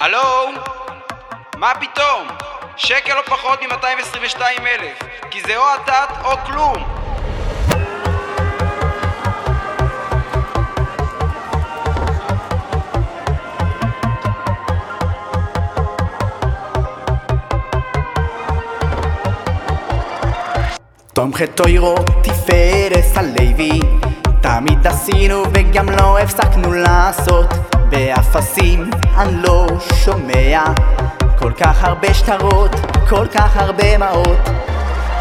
הלו? מה פתאום? שקל לא פחות מ-222 אלף כי זה או הדת או כלום תומכי טוירו, תפארס הלוי תמיד עשינו וגם לא הפסקנו לעשות. באפסים אני לא שומע. כל כך הרבה שטרות, כל כך הרבה מעות.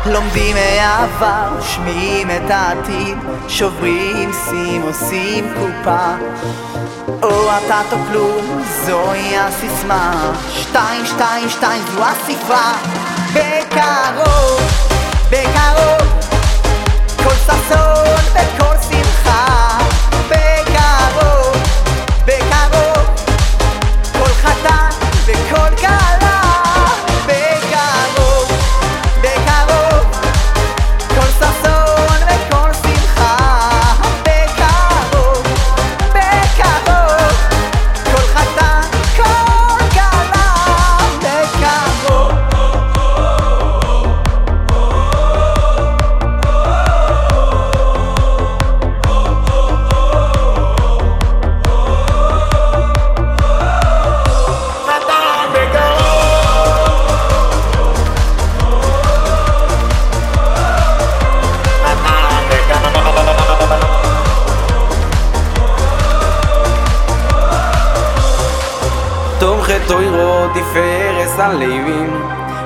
לומדים מהעבר, שומעים את העתיד. שוברים סים, עושים קופה. או אתה או כלום, זוהי הסיסמה. שתיים, שתיים, שתיים, זו הספרה בקרוב, בקרוב כל ששון תומכי טוירו, תפארס הלווים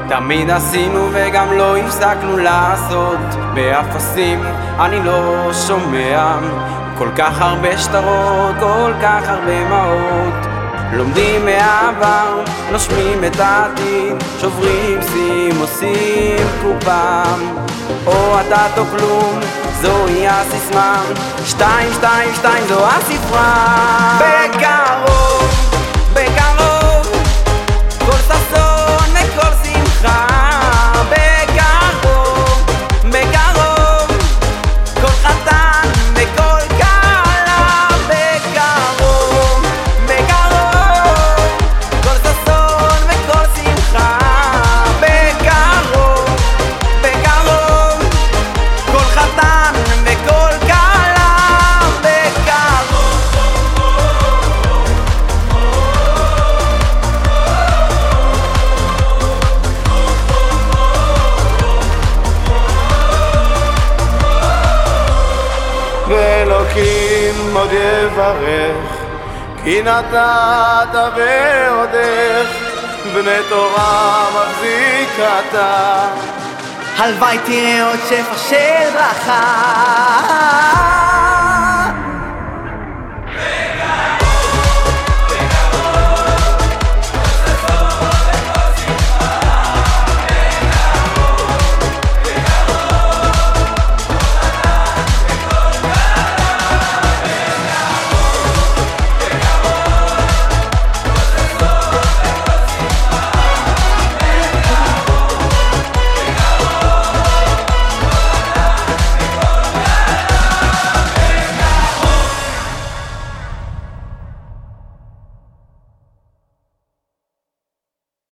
תמיד עשינו וגם לא הפסקנו לעשות. באפסים אני לא שומע. כל כך הרבה שטרות, כל כך הרבה מעות. לומדים מהעבר, נושמים את העתיד שוברים סים, עושים קופה או הדת או כלום, זוהי הסיסמה. שתיים, שתיים, שתיים, זו הספרה. בקרוב ואלוקים עוד יברך כי נתת ועודך בני תורה מחזיק אתה. הלוואי תראה עוד שפע של ברכה